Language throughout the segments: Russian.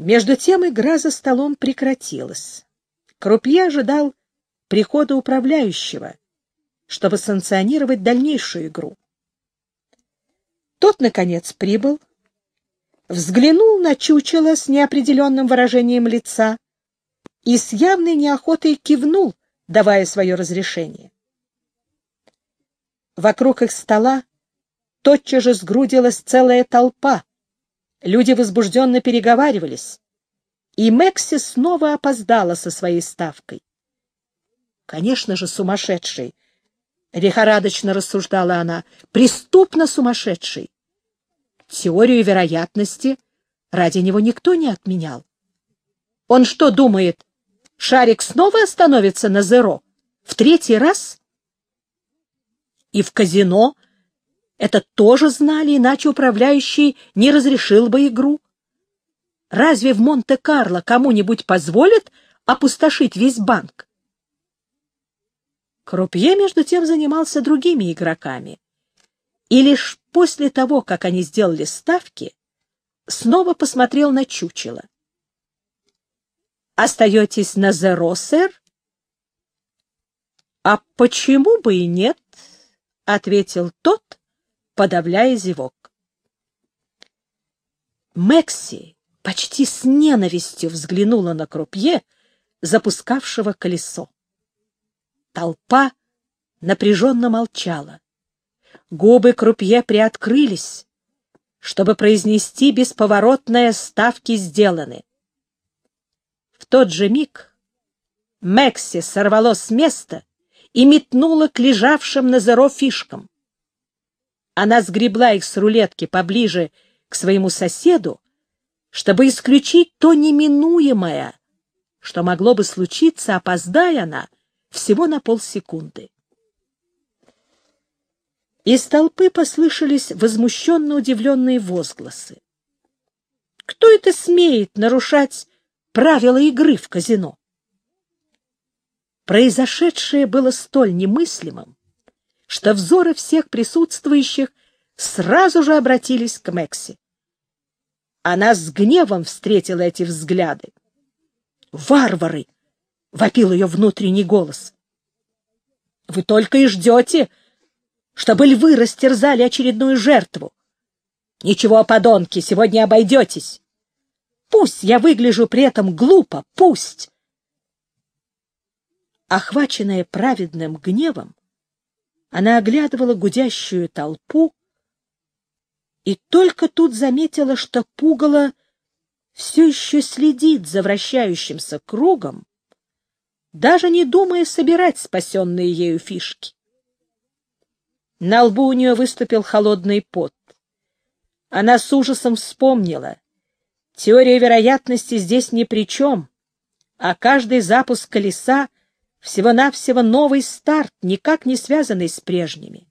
Между тем игра за столом прекратилась. Крупье ожидал прихода управляющего, чтобы санкционировать дальнейшую игру. Тот, наконец, прибыл, взглянул на чучело с неопределенным выражением лица и с явной неохотой кивнул, давая свое разрешение. Вокруг их стола тотчас же сгрудилась целая толпа. Люди возбужденно переговаривались, и Мекси снова опоздала со своей ставкой. Конечно же, сумасшедший, — лихорадочно рассуждала она, — преступно сумасшедший. Теорию вероятности ради него никто не отменял. Он что думает, шарик снова остановится на зеро? В третий раз? И в казино это тоже знали, иначе управляющий не разрешил бы игру. Разве в Монте-Карло кому-нибудь позволят опустошить весь банк? Крупье, между тем, занимался другими игроками. И лишь после того, как они сделали ставки, снова посмотрел на чучело. «Остаетесь на зеро, сэр?» «А почему бы и нет?» — ответил тот, подавляя зевок. Мекси почти с ненавистью взглянула на крупье, запускавшего колесо. Толпа напряженно молчала. Губы крупье приоткрылись, чтобы произнести бесповоротное «ставки сделаны». В тот же миг Мекси сорвало с места и метнула к лежавшим на зеро фишкам. Она сгребла их с рулетки поближе к своему соседу, чтобы исключить то неминуемое, что могло бы случиться, опоздая она всего на полсекунды. Из толпы послышались возмущенно удивленные возгласы. Кто это смеет нарушать правила игры в казино? Произошедшее было столь немыслимым, что взоры всех присутствующих сразу же обратились к Мэкси. Она с гневом встретила эти взгляды. «Варвары!» — вопил ее внутренний голос. «Вы только и ждете, чтобы львы растерзали очередную жертву. Ничего, подонки, сегодня обойдетесь. Пусть я выгляжу при этом глупо, пусть!» Охваченная праведным гневом, она оглядывала гудящую толпу и только тут заметила, что пугало все еще следит за вращающимся кругом, даже не думая собирать спасенные ею фишки. На лбу у нее выступил холодный пот. Она с ужасом вспомнила. Теория вероятности здесь ни при чем, а каждый запуск колеса всего-навсего новый старт, никак не связанный с прежними.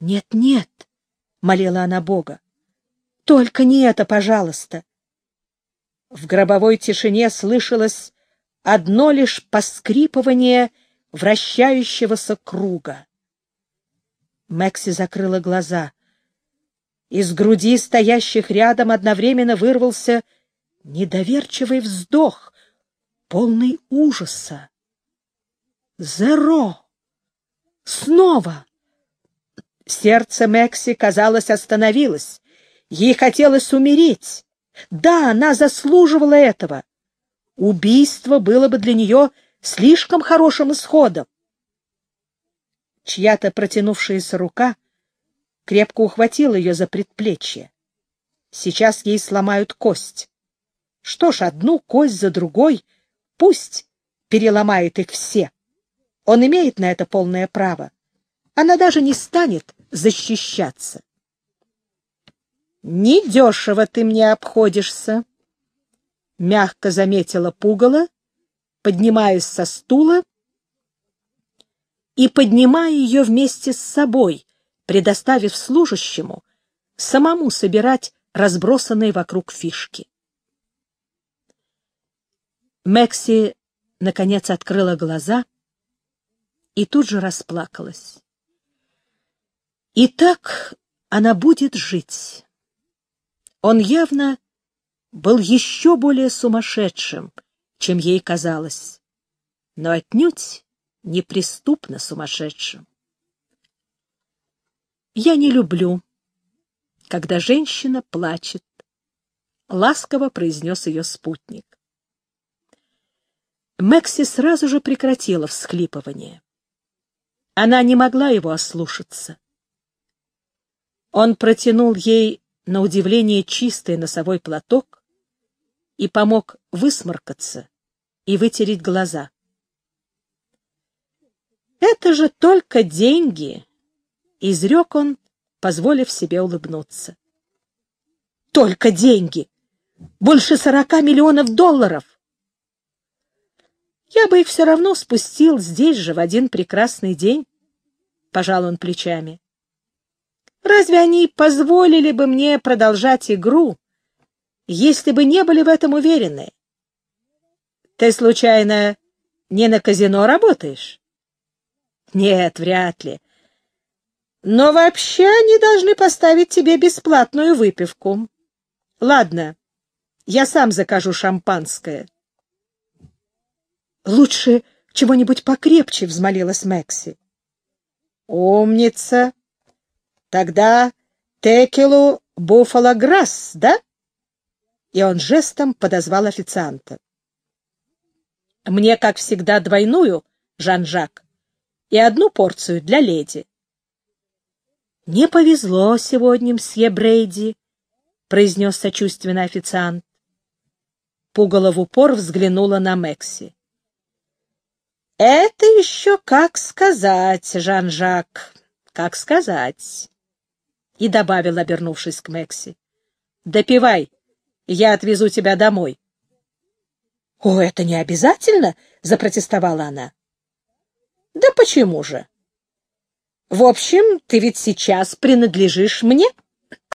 «Нет, нет», — молила она Бога, — «только не это, пожалуйста». В гробовой тишине слышалось одно лишь поскрипывание вращающегося круга. Мэкси закрыла глаза. Из груди стоящих рядом одновременно вырвался недоверчивый вздох, полный ужаса. Зеро! Снова! Сердце Мэкси, казалось, остановилось. Ей хотелось умереть. Да, она заслуживала этого. Убийство было бы для нее слишком хорошим исходом. Чья-то протянувшаяся рука крепко ухватила ее за предплечье. Сейчас ей сломают кость. Что ж, одну кость за другой, пусть переломает их все. Он имеет на это полное право. Она даже не станет защищаться. «Недешево ты мне обходишься», — мягко заметила пугало, поднимаясь со стула и поднимая ее вместе с собой, предоставив служащему самому собирать разбросанные вокруг фишки. Мекси, наконец, открыла глаза — и тут же расплакалась. И так она будет жить. Он явно был еще более сумасшедшим, чем ей казалось, но отнюдь неприступно сумасшедшим. «Я не люблю, когда женщина плачет», — ласково произнес ее спутник. Мэкси сразу же прекратила всхлипывание. Она не могла его ослушаться. Он протянул ей, на удивление, чистый носовой платок и помог высморкаться и вытереть глаза. «Это же только деньги!» — изрек он, позволив себе улыбнуться. «Только деньги! Больше сорока миллионов долларов!» «Я бы их все равно спустил здесь же в один прекрасный день», — пожал он плечами. «Разве они позволили бы мне продолжать игру, если бы не были в этом уверены? Ты, случайно, не на казино работаешь? Нет, вряд ли. Но вообще они должны поставить тебе бесплатную выпивку. Ладно, я сам закажу шампанское. Лучше чего-нибудь покрепче, взмолилась Мэкси. Умница. Тогда текилу буфало грасс, да? И он жестом подозвал официанта. Мне, как всегда, двойную, Жан-Жак, и одну порцию для леди. «Не повезло сегодня, мсье Брейди», — произнес сочувственно официант. Пугало в упор взглянула на Мекси. «Это еще как сказать, Жан-Жак, как сказать», — и добавил, обернувшись к Мекси. «Допивай, я отвезу тебя домой». — О, это не обязательно, — запротестовала она. — Да почему же? В общем, ты ведь сейчас принадлежишь мне. —